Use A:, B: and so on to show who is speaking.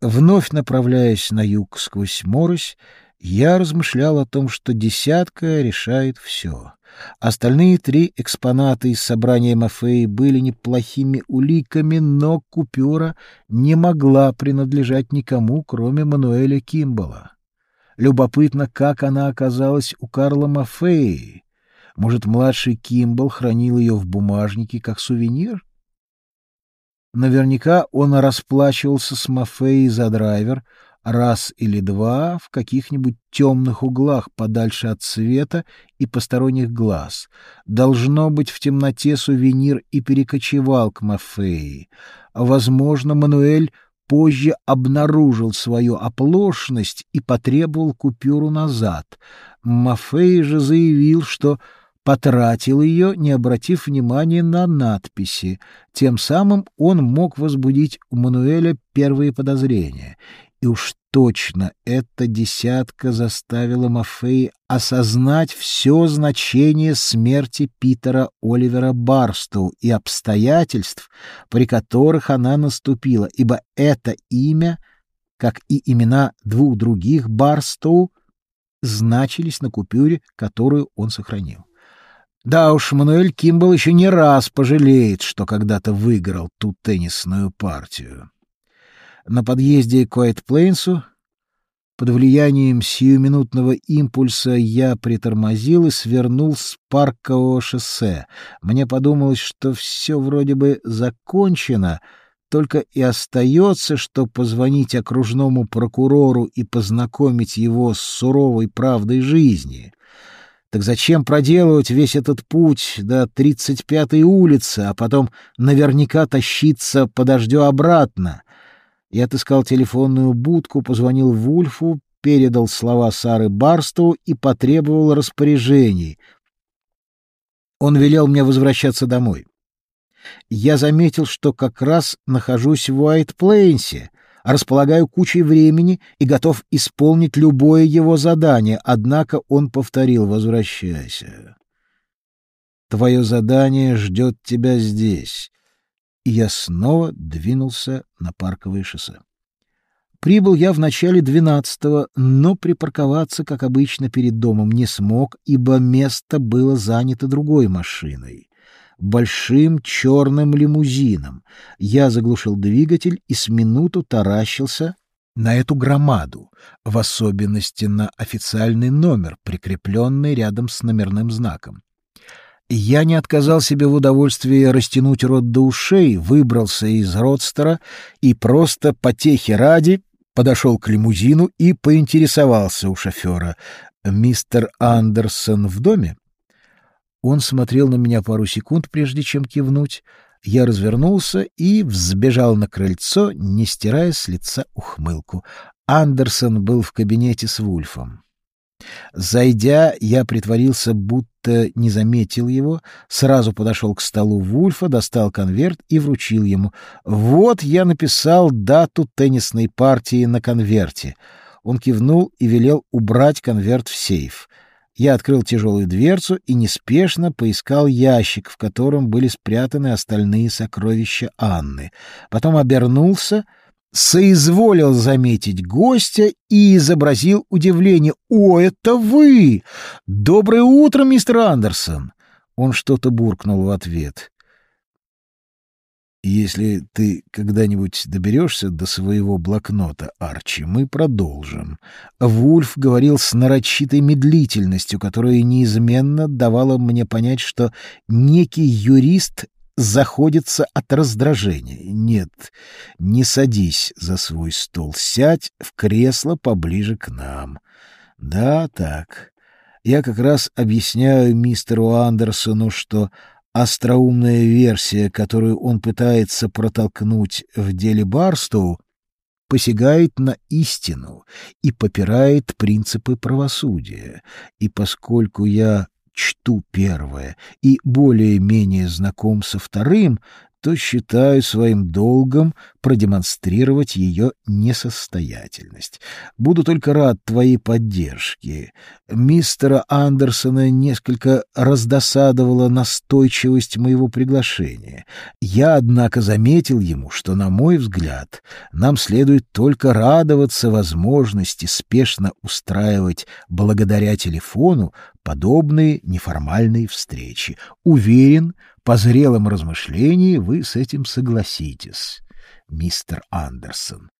A: Вновь направляясь на юг сквозь морось, я размышлял о том, что десятка решает все. Остальные три экспоната из собрания Мафеи были неплохими уликами, но купюра не могла принадлежать никому, кроме Мануэля Кимбала. Любопытно, как она оказалась у Карла Мафеи. Может, младший Кимбал хранил ее в бумажнике как сувенир? Наверняка он расплачивался с Мафеей за драйвер раз или два в каких-нибудь темных углах подальше от света и посторонних глаз. Должно быть, в темноте сувенир и перекочевал к Мафеи. Возможно, Мануэль позже обнаружил свою оплошность и потребовал купюру назад. Мафей же заявил, что потратил ее, не обратив внимания на надписи. Тем самым он мог возбудить у Мануэля первые подозрения. И уж точно эта десятка заставила Мафей осознать все значение смерти Питера Оливера Барстоу и обстоятельств, при которых она наступила, ибо это имя, как и имена двух других Барстоу, значились на купюре, которую он сохранил. Да уж, Мануэль Кимбл еще не раз пожалеет, что когда-то выиграл ту теннисную партию. На подъезде к Уайт-Плейнсу под влиянием сиюминутного импульса я притормозил и свернул с паркового шоссе. Мне подумалось, что все вроде бы закончено, только и остается, что позвонить окружному прокурору и познакомить его с суровой правдой жизни. Так зачем проделывать весь этот путь до 35-й улицы, а потом наверняка тащиться по дождю обратно? Я отыскал телефонную будку, позвонил Вульфу, передал слова Сары Барстоу и потребовал распоряжений. Он велел мне возвращаться домой. Я заметил, что как раз нахожусь в Уайт-Плейнсе, располагаю кучей времени и готов исполнить любое его задание, однако он повторил «Возвращайся». «Твое задание ждет тебя здесь». И я снова двинулся на парковое шоссе. Прибыл я в начале двенадцатого, но припарковаться, как обычно, перед домом не смог, ибо место было занято другой машиной большим черным лимузином. Я заглушил двигатель и с минуту таращился на эту громаду, в особенности на официальный номер, прикрепленный рядом с номерным знаком. Я не отказал себе в удовольствии растянуть рот до ушей, выбрался из родстера и просто потехи ради подошел к лимузину и поинтересовался у шофера. «Мистер Андерсон в доме?» Он смотрел на меня пару секунд, прежде чем кивнуть. Я развернулся и взбежал на крыльцо, не стирая с лица ухмылку. Андерсон был в кабинете с Вульфом. Зайдя, я притворился, будто не заметил его, сразу подошел к столу Вульфа, достал конверт и вручил ему. «Вот я написал дату теннисной партии на конверте». Он кивнул и велел убрать конверт в сейф. Я открыл тяжелую дверцу и неспешно поискал ящик, в котором были спрятаны остальные сокровища Анны. Потом обернулся, соизволил заметить гостя и изобразил удивление. «О, это вы! Доброе утро, мистер Андерсон!» Он что-то буркнул в ответ. Если ты когда-нибудь доберешься до своего блокнота, Арчи, мы продолжим. Вульф говорил с нарочитой медлительностью, которая неизменно давала мне понять, что некий юрист заходится от раздражения. Нет, не садись за свой стол, сядь в кресло поближе к нам. Да, так. Я как раз объясняю мистеру Андерсону, что остроумная версия, которую он пытается протолкнуть в деле Барстоу, посягает на истину и попирает принципы правосудия. И поскольку я чту первое и более-менее знаком со вторым, то считаю своим долгом продемонстрировать ее несостоятельность. Буду только рад твоей поддержке. Мистера Андерсона несколько раздосадовала настойчивость моего приглашения. Я, однако, заметил ему, что, на мой взгляд, нам следует только радоваться возможности спешно устраивать благодаря телефону подобные неформальные встречи. Уверен, по зрелом размышлении вы с этим согласитесь, мистер Андерсон.